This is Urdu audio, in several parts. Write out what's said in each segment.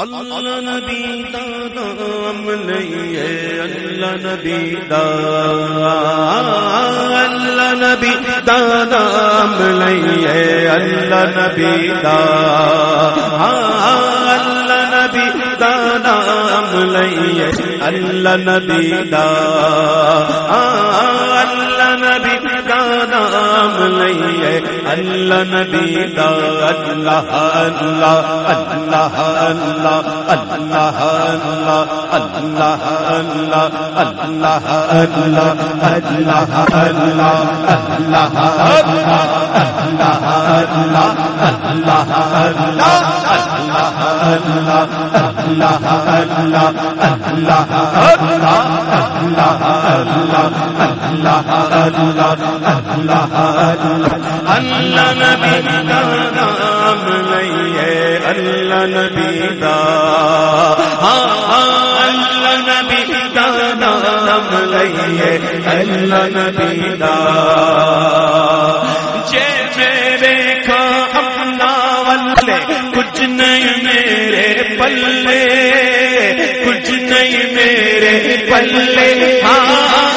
اللہ نبی دام نہیں ہے اللہ نبی دا. اللہ نبی دام نہیں ہے اللہ نبی دا. اللہ نبی دام نہیں ہے اللہ نبی دا. نام نہیں ہے اللہ نبی دا اللہ اللہ اللہ اللہ اللہ اللہ اللہ اللہ اللہ اللہ اللہ اللہ اللہ اللہ نبی دا نام نہیں ہے، اللہ نبی دا ہاں، ہاں، اللہ نبی دا نام نہیں ہے، اللہ نبی دا جے میرے کا اپنا والے کچھ نہیں میرے پلے، کچھ نہیں میرے پلے۔ ہاں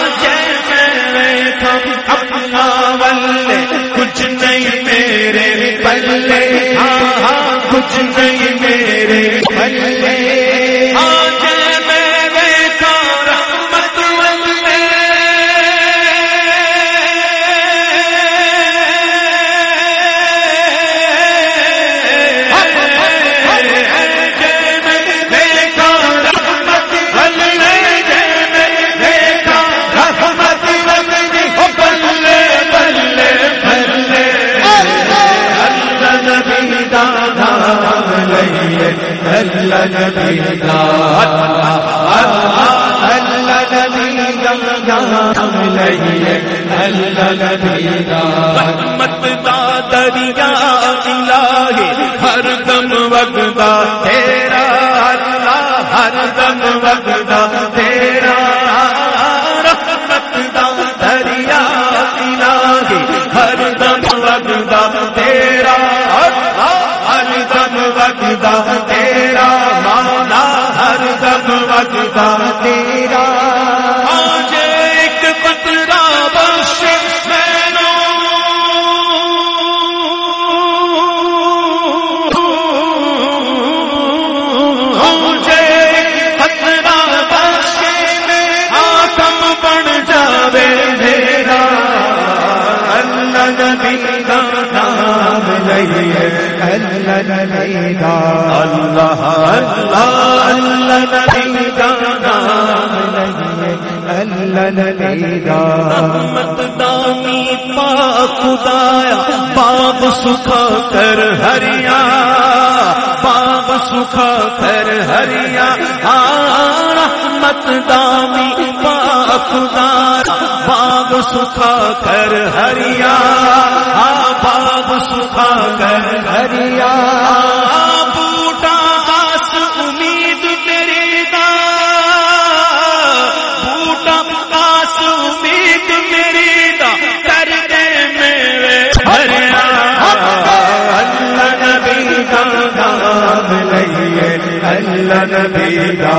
زندگی رحمت دا دریا ہر دم وگدا تیرا اللہ ہر دم وگدا تیرا، رحمت دا دریا الہی، ہر دم وگدا تیرا، ہر دم وگدا رقبہ تیرا۔ آج ایک قطرہ بخش اللہ اللہ اللہ اللہ رحمت دامی پاک خدایا، باب سکھا کر ہریا۔ باب سکھا کر ہریا۔ ہاں رحمت دامی پاک خدایا، باب سکھا کر ہریا۔ ہاں، باب سکھا کر ہریا۔ اللہ نبی کا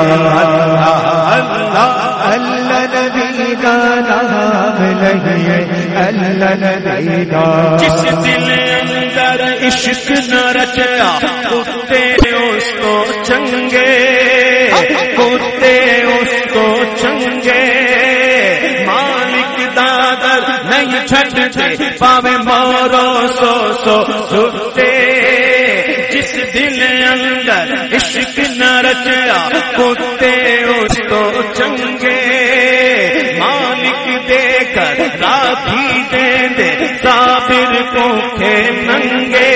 اللہ اللہ نبی کا نام نہیں ہے اللہ نبی کا جس دل اندر عشق نہ رچیا، کتے اس کو چنگے۔ کتے اس کو چنگے۔ مالک دادر نہیں چھٹ چھٹتے پاوے رچیا کتے اس کو چنگے۔ مالک دے کر راکھی دے دے، صابر کو تھے ننگے۔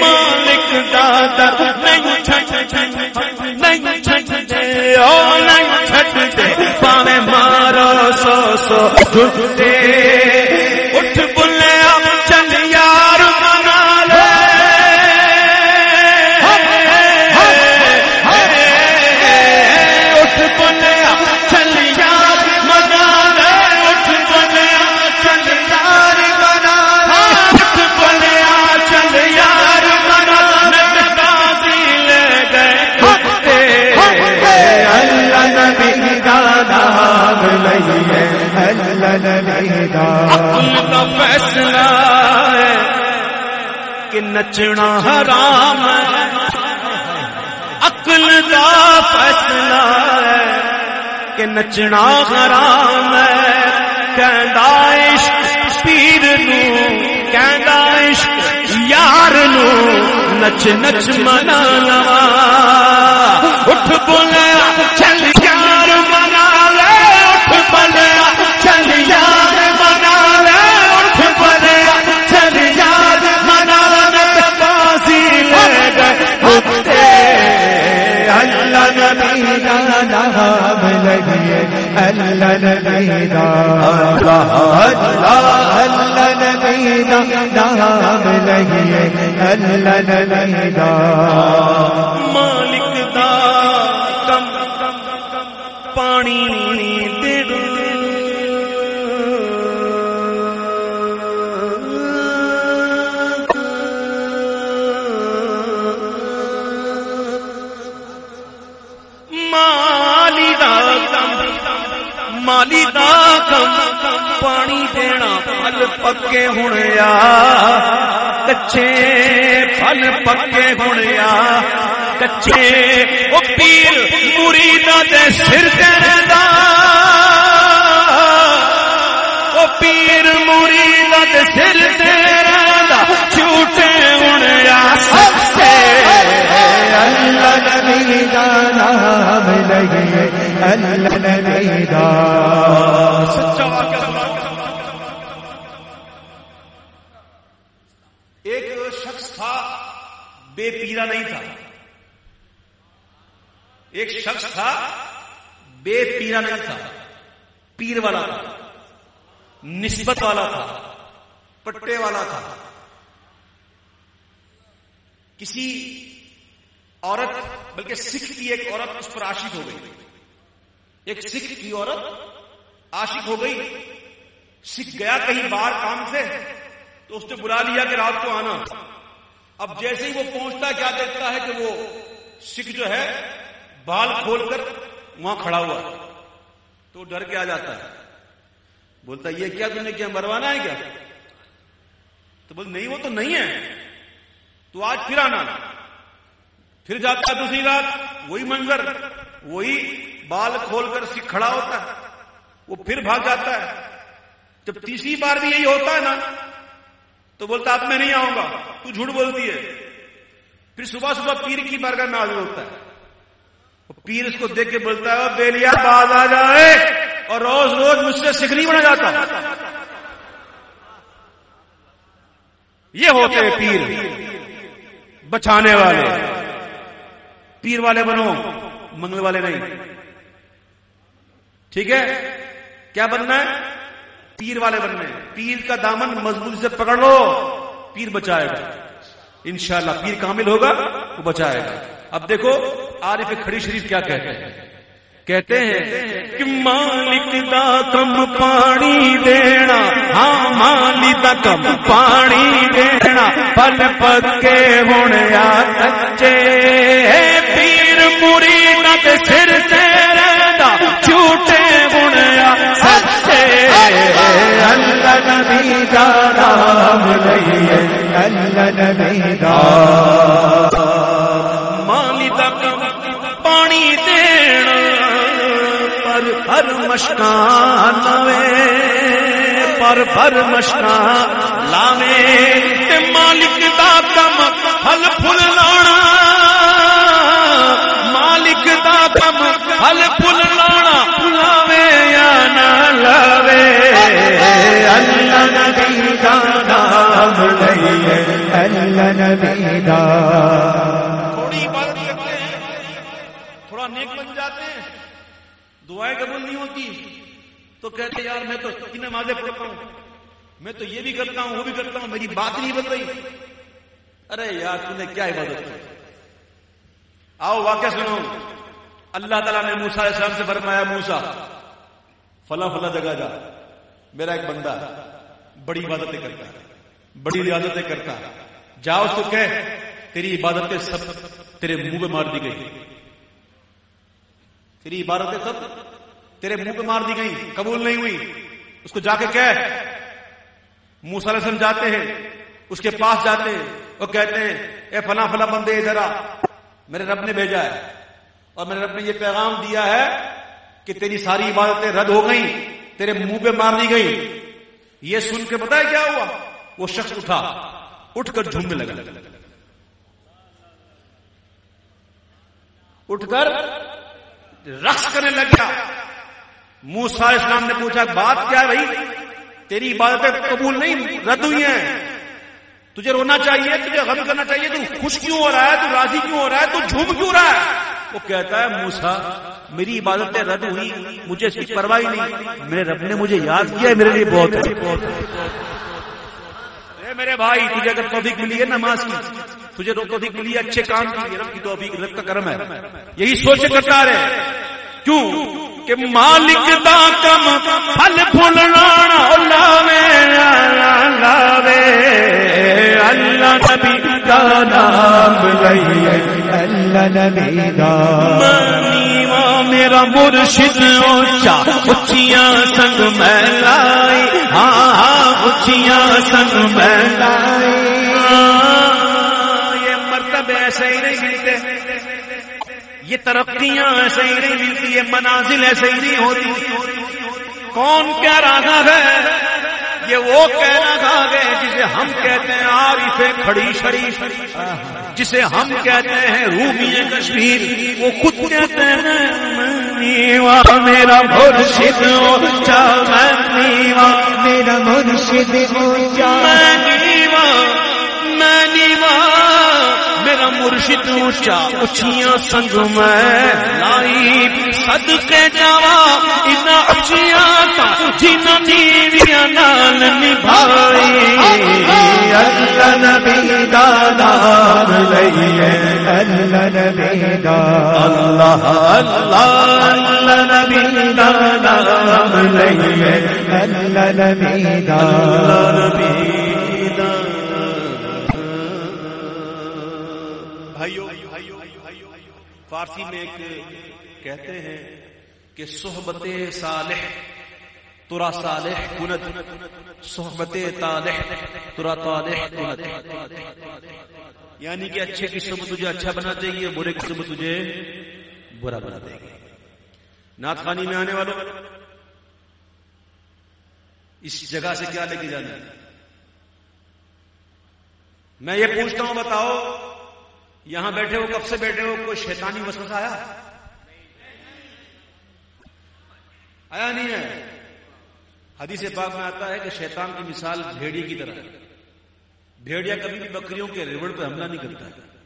مالک دادا، نہیں چھٹ نہیں چھٹ او نہیں چھٹ دے۔ پاوے مارو سو سو جھٹے نچنا حرام ہے عقل دا فیصلہ ہے کہ نچنا حرام ہے کہندا عشق پیر نو کہندا عشق یار نو نچ نچ منا اٹھ بولیا مالک دا کم پانی پکے ہونے آ کچے پھل پکے ہونے آ کچے وہ پیر مریدا دے سر تے رہندا۔ وہ پیر مریدا دے سر تے رہندا، جھوٹے ہونے آ سچے۔ اللہ نبی دا نام لگیے اللہ نبی دا سچا واقعہ سنا ایک شخص تھا بے پیرا نہیں تھا ایک شخص تھا، بے پیرا نہیں تھا، پیر والا تھا، نسبت والا تھا، پٹے والا تھا۔ کسی عورت، بلکہ سکھ کی ایک عورت اس پر عاشق ہو گئی۔ ایک سکھ کی عورت عاشق ہو گئی۔ سکھ گیا کہیں باہر کام سے، تو اس نے بلا لیا کہ رات کو آنا۔ اب جیسے ہی وہ پہنچتا کیا دیکھتا ہے کہ وہ سکھ جو ہے بال کھول کر وہاں کھڑا ہوا تو ڈر کے آ جاتا ہے۔ بولتا یہ کیا تم نے کیا، مروانا ہے کیا؟ تو بول نہیں، وہ تو نہیں ہے۔ تو آج پھر آنا۔ پھر جاتا ہے دوسری رات، وہی منظر، وہی بال کھول کر سکھ کھڑا ہوتا ہے۔ وہ پھر بھاگ جاتا ہے۔ جب تیسری بار بھی یہی ہوتا ہے نا، تو بولتا اب میں نہیں آؤں گا۔ تو جھوٹ بولتی ہے۔ پھر صبح صبح پیر کی بارگاہ میں حاضر ہوتا ہے۔ پیر اس کو دیکھ کے بولتا ہے بیلیا باز آ جائے اور روز روز مجھ سے سکھ نہیں بنا جاتا۔ یہ ہوتے ہیں پیر بچانے والے۔ پیر والے بنو، منگل والے نہیں۔ ٹھیک ہے؟ کیا بننا ہے؟ پیر والے بننے۔ پیر کا دامن مضبوط سے پکڑ لو، پیر بچائے گا۔ انشاءاللہ پیر کامل ہوگا، وہ بچائے گا۔ اب دیکھو عارف کھڑی شریف کیا کہتے ہیں؟ کہتے ہیں کہ مالک دا کم پانی دینا ہاں مالک دا کم پانی دینا، پل پکے ہونے آ کچے پیر مرید دے سر تے رہندا جھوٹے ہونے آ سچے۔ اللہ نبی دا نام لگیے اللہ نبی دا مشکان لاوے پر پر مشکان لاوے۔ تے مالک دا کم پھل پھل لانا، مالک دا کم پھل پھل لانا، لاوے یا نہ لاوے۔ اللہ نبی دا نام لگیے اللہ نبی دا۔ تھوڑی عبادت کرتے ہیں۔ تھوڑا نیک بن جاتے ہیں۔ دعائیں قبول نہیں ہوتی، تو کہتے یار، میں تو تین نمازیں پڑھتا ہوں، میں تو یہ بھی کرتا ہوں، وہ بھی کرتا ہوں، میری بات نہیں بن رہی۔ ارے یار، تم نے کیا عبادت کی؟ آؤ، واقعہ سنو۔ اللہ تعالیٰ نے موسا علیہ السلام سے فرمایا موسا فلاں فلاں جگہ جا۔ میرا ایک بندہ بڑی عبادتیں کرتا ہے، بڑی عبادتیں کرتا ہے۔ جا، اس کو کہہ، تیری عبادتیں سب تیرے منہ پہ مار دی گئی۔ تیری عبادتیں سب، تیرے منہ پہ مار دی گئی، قبول نہیں ہوئی۔ اس کو جا کے کہہ۔ موسیٰ علیہ السلام جاتے ہیں، اس کے پاس جاتے ہیں وہ کہتے ہیں، اے فلاں فلاں بندے ادھر آ، میرے رب نے بھیجا ہے۔ اور میرے رب نے یہ پیغام دیا ہے کہ تیری ساری عبادتیں رد ہو گئیں، تیرے منہ پہ مار دی گئی یہ سن کے بتایا کیا ہوا؟ وہ شخص اٹھا، اٹھ کر جھومنے لگا۔ اٹھ کر رقص کرنے لگ گیا۔ موسا اسلام نے پوچھا، بات کیا ہے بھائی؟ تیری عبادتیں قبول نہیں، رد ہوئی ہیں۔ تجھے رونا چاہیے، تجھے غم کرنا چاہیے، تو خوش کیوں ہو رہا ہے؟ تو راضی کیوں ہو رہا ہے؟ تو جھوم کیوں رہا ہے؟ وہ کہتا ہے موسا میری عبادتیں رد ہوئی، مجھے اس کی پرواہی نہیں۔ میرے رب نے مجھے یاد کیا ہے، میرے لیے بہت ہے۔ میرے بھائی، تجھے اگر توفیق ملی ہے نماز کی تجھے توفیق ملی اچھے کام کی رب کی توفیق رب کا کرم ہے۔ یہی سوچ کرتا رہے کیوں؟ کہ مالک دا کم، پھل پھول لانا لاوے لاوے۔ اللہ نبی دا نام لئیے اللہ نبی دا۔ منیوا میرا مرشد اونچا اچھیاں سنگ میں لائی۔ ہاں ہاں اچھیاں سنگ میں لائی یہ مرتبے ایسے ہی نہیں ملتے یہ ترقیاں ایسے ہی نہیں ملتی، یہ منازل ایسے ہی نہیں ہوتی۔ کون کہہ رہا ہے؟ یہ وہ کہہ رہا ہے جسے ہم کہتے ہیں عارف کھڑی شریف۔ جسے ہم کہتے ہیں رومی کشمیر۔ وہ خود کہتے ہیں میرا مرشد اونچا منیوا میرا مرشد اونچا منیوا منیوا میرا مرشد اونچا اچھیاں سنگ میں لائی صدقے جاوا ان اچھیاں تا جنہ نیویاں نال نبھائی۔ اللہ نبی دا نام لئیے اللہ نبی دا۔ اللہ اللہ اللہ نبی دا نام لئیے۔ اللہ نبی دا۔ اللہ نبی۔ فارسی میں ایک کہتے ہیں کہ صحبت صالح، ترا صالح کنت صحبت طالح، ترا طالح کنت یعنی کہ اچھے کی صحبت تجھے اچھا بنا دے گی برے کی صحبت تجھے برا بنا دے گی۔ نعت خانی میں آنے والوں اس جگہ سے کیا لے کے جانا میں یہ پوچھتا ہوں، بتاؤ یہاں بیٹھے ہو، کب سے بیٹھے ہو؟ کوئی شیطانی وسوسہ آیا؟ آیا نہیں ہے۔ حدیث پاک میں آتا ہے کہ شیطان کی مثال بھیڑی کی طرح ہے۔ بھیڑیا کبھی بھی بکریوں کے ریوڑ پہ حملہ نہیں کرتا۔ ہے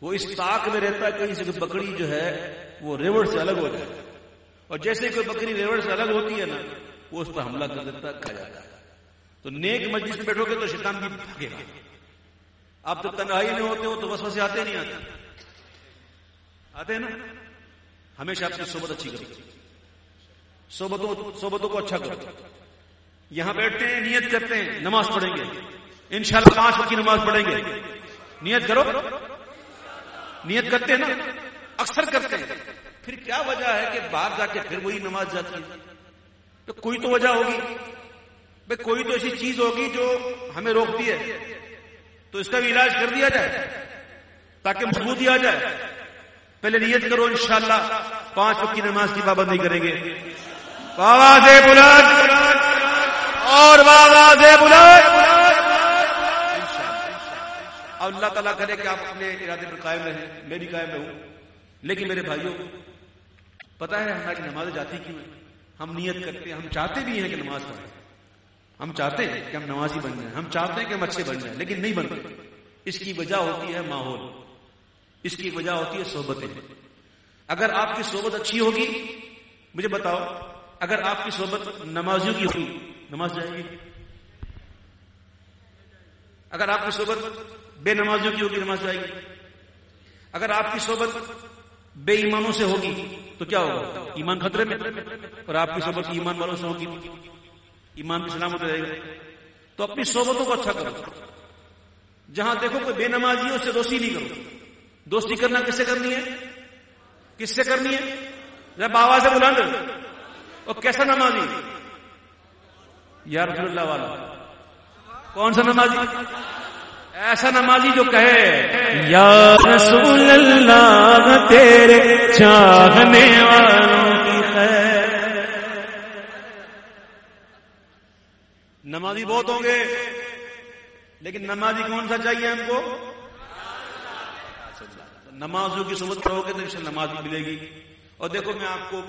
وہ اس طاق میں رہتا ہے کہیں سے بکری جو ہے، وہ ریوڑ سے الگ ہو جائے۔ اور جیسے کوئی بکری ریوڑ سے الگ ہوتی ہے نا، وہ اس پر حملہ کر دیتا ہے، کھا جاتا ہے۔ تو نیک مجلس میں بیٹھو گے تو شیطان بھی بھاگے گا۔ آپ تو تنہائی میں ہوتے ہو تو بس وسے آتے نہیں آتے؟ آتے ہیں نا؟ ہمیشہ آپ کی صحبت اچھی کرو۔ صحبتوں صحبتوں کو اچھا کرو۔ یہاں بیٹھتے ہیں، نیت کرتے ہیں، نماز پڑھیں گے۔ انشاءاللہ پانچ وقت کی نماز پڑھیں گے۔ نیت کرو۔ نیت کرتے ہیں نا؟ اکثر کرتے ہیں۔ پھر کیا وجہ ہے کہ باہر جا کے پھر وہی نماز جاتی ہے؟ تو کوئی تو وجہ ہوگی۔ بھائی کوئی تو ایسی چیز ہوگی جو ہمیں روکتی ہے۔ تو اس کا بھی علاج کر دیا جائے تاکہ مضبوطی آ جائے۔ پہلے نیت کرو انشاءاللہ، پانچ وقت کی نماز کی پابندی کریں گے۔ بابا بلند۔ اور بابا بلند۔ اب اللہ تعالیٰ کرے کہ آپ اپنے ارادے پر قائم رہیں۔ میں بھی قائم رہوں۔ لیکن میرے بھائیوں پتا ہے ہماری نماز جاتی کیوں ہے؟ ہم نیت کرتے ہیں، ہم چاہتے بھی ہیں کہ نماز پڑھیں۔ ہم چاہتے ہیں کہ ہم نمازی بن جائیں، ہم چاہتے ہیں کہ ہم اچھے بن جائیں، لیکن نہیں بنتے۔ اس کی وجہ ہوتی ہے ماحول، اس کی وجہ ہوتی ہے صحبتیں۔ اگر آپ کی صحبت اچھی ہوگی، مجھے بتاؤ، اگر آپ کی صحبت نمازیوں کی ہوگی، نماز جائے گی؟ اگر آپ کی صحبت بے نمازیوں کی ہوگی، نماز جائے گی۔ اگر آپ کی صحبت بے ایمانوں سے ہوگی، تو کیا ہوگا؟ ایمان خطرے میں، اور آپ کی صحبت ایمان والوں سے ہوگی۔ ایمان کی سلامت رہے گا۔ تو اپنی صحبتوں کو اچھا کرو۔ جہاں دیکھو کوئی بے نمازی اس سے دوستی نہیں کرو۔ دوستی کرنا کس سے کرنی ہے؟ کس سے کرنی ہے؟ جب آواز سے بلند اور کیسا نمازی؟ یا رسول اللہ والا، کون سا نمازی؟ ایسا نمازی جو کہے، یا رسول اللہ، تیرے چاہنے والوں نمازی بہت ہوں گے۔ لیکن نمازی کون سا چاہیے ہم کو؟ نمازوں کی صحبت کرو گے تو ان نماز ملے گی۔ اور دیکھو میں آپ کو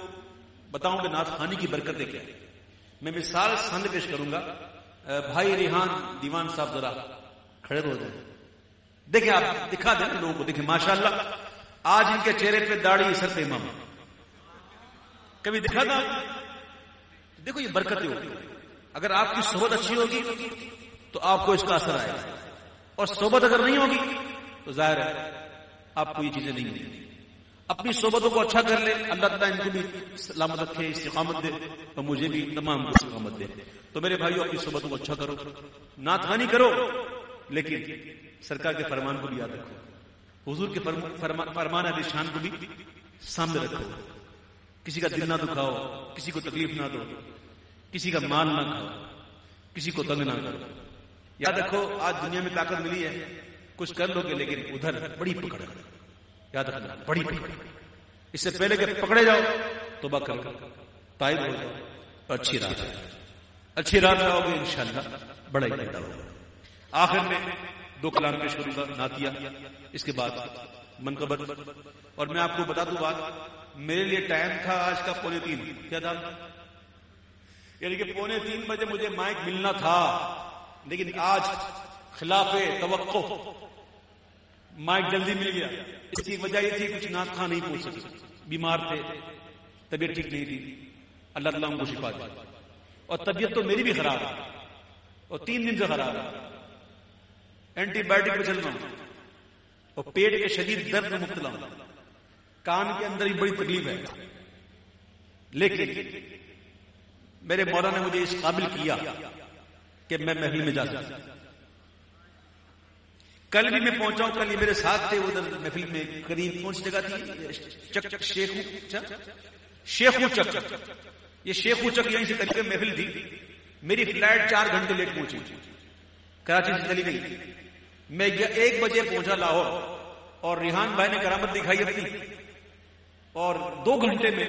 بتاؤں کہ نعت خانی کی برکتیں کیا میں مثال سند پیش کروں گا۔ بھائی ریحان دیوان صاحب ذرا کھڑے ہو جائیں۔ دیکھیں آپ دکھا دیں لوگوں کو۔ دیکھیں ماشاء اللہ آج ان کے چہرے پہ داڑھی سر پہ امام۔ کبھی دکھا تھا؟ دیکھو یہ برکتیں ہوگی اگر آپ کی صحبت اچھی ہوگی تو آپ کو اس کا اثر آئے گا۔ اور صحبت اگر نہیں ہوگی تو ظاہر ہے آپ کو یہ چیزیں نہیں ملیں اپنی صحبتوں کو اچھا کر لے، اللہ تعالیٰ ان کو بھی سلامت رکھے، استقامت دے اور مجھے بھی تمام کو استقامت دے۔ تو میرے بھائیو، اپنی صحبتوں کو اچھا کرو ناتوانی کرو، لیکن سرکار کے فرمان کو بھی یاد رکھو۔ حضور کے فرمان علی شان کو بھی سامنے رکھو۔ کسی کا دل نہ دکھاؤ، کسی کو تکلیف نہ دو۔ کسی کا مال نہ کھاؤ، کسی کو تنگ نہ کرو۔ یاد رکھو، آج دنیا میں طاقت ملی ہے، کچھ کر لو گے، لیکن ادھر بڑی پکڑ۔ یاد رکھنا، بڑی پکڑ۔ اس سے پہلے کہ پکڑے جاؤ تو بکر تائب ہو جاؤ۔ اچھی رات اچھی رات آؤ گے، انشاءاللہ۔ بڑا ہی پیدا ہوگا۔ آخر میں دو کلام پیش کروں گا ناتیا اس کے بعد منقبت۔ اور میں آپ کو بتا دوں بات، میرے لیے ٹائم تھا آج کا پونے تین۔ کیا تھا؟ یعنی کہ پونے تین بجے مجھے مائک ملنا تھا، لیکن آج خلاف توقع مائک جلدی مل گیا۔ اس کی وجہ یہ تھی کچھ نات خاں نہیں پوچھ سکے بیمار تھے، طبیعت ٹھیک نہیں تھی۔ اللہ تعالیٰ کو شفا دیا اور طبیعت تو میری بھی خراب ہے، اور تین دن سے خراب ہے۔ اینٹی بایوٹک پہ چل رہا ہوں۔ اور پیٹ کے شدید درد میں مبتلا ہوں۔ کان کے اندر ہی بڑی تکلیف ہے۔ لیکن میرے مولا نے مجھے اس قابل کیا کہ میں محل میں جا سکتا کل بھی میں پہنچا ہوں کل میرے ساتھ تھے ادھر محفل میں قریب کون سی جگہ تھی۔ چک چک، شیخ چک۔ یہ شیخ چک، یہیں سے قریب محفل تھی۔ میری فلائٹ چار گھنٹے لیٹ پہنچی۔ کراچی سے چلی گئی۔ میں ایک بجے پہنچا لاہور۔ اور ریحان بھائی نے کرامت دکھائی اپنی۔ اور دو گھنٹے میں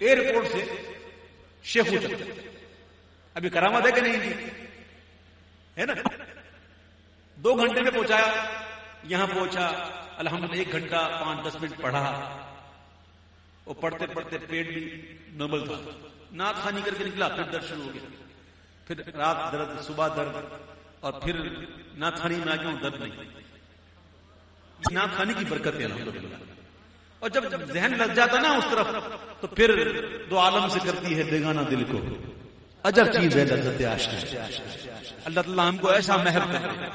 ایئرپورٹ سے شیخو چک ابھی کرامت ہے کہ نہیں؟ ہے نا؟ دو گھنٹے میں پہنچایا، یہاں پہنچا الحمد ایک گھنٹہ پانچ دس منٹ پڑھا۔ وہ پڑھتے پڑھتے پیٹ بھی نارمل تھا۔ ناک خانی کر کے نکلا، پھر درد شروع ہو گیا۔ پھر رات درد، صبح درد، اور پھر ناک خانی میں آ گیا ہوں، درد نہیں۔ ناک خانی کی برکت ہے الحمد اور جب ذہن لگ جاتا نا اس طرف تو پھر دو عالم سے کرتی ہے بیگانہ دل کو۔ اجر چیز ہے لذت آشنا اللہ تعالیٰ ہم کو ایسا محب کرتے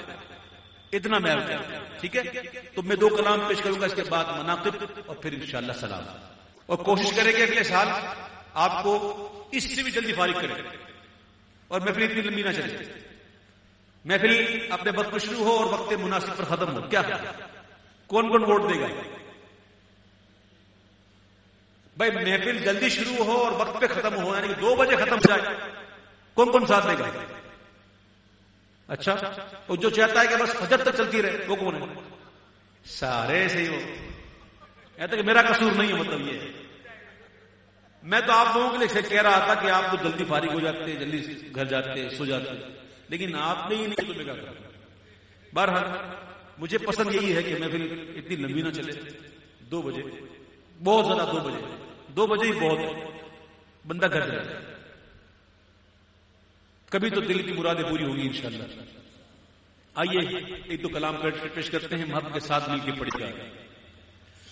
اتنا میں ٹھیک ہے؟ تو میں دو کلام پیش کروں گا، اس کے بعد مناقب اور پھر انشاءاللہ سلام۔ اور کوشش کریں گے اگلے سال آپ کو اس سے بھی جلدی فارغ کریں۔ اور محفل اتنی لمبی نہ چلے۔ محفل اپنے وقت میں شروع ہو اور وقت مناسب پر ختم ہو۔ کیا؟ کون کون ووٹ دے گا؟ بھائی محفل جلدی شروع ہو اور وقت پہ ختم ہو یعنی دو بجے ختم ہو جائے۔ کون کون ساتھ دے گا اچھا وہ جو چاہتا ہے کہ بس فجر تک چلتی رہے، وہ کون ہے؟ سارے سے وہ۔ کہ میرا قصور نہیں ہے مطلب یہ۔ میں تو آپ لوگوں کے لیے کہہ رہا تھا کہ آپ تو جلدی فارغ ہو جاتے، جلدی گھر جاتے، سو جاتے۔ لیکن آپ نے ہی نہیں تو میں کیا بہرحال، مجھے پسند یہی ہے کہ میں پھر اتنی لمبی نہ چلے، دو بجے، بہت زیادہ دو بجے۔ دو بجے ہی بہت بندہ گھر جائے۔ کبھی تو دل کی مرادیں پوری ہوگی انشاءاللہ۔ آئیے ایک تو کلام پیش کرتے ہیں۔ محب کے ساتھ مل کے پڑی جائے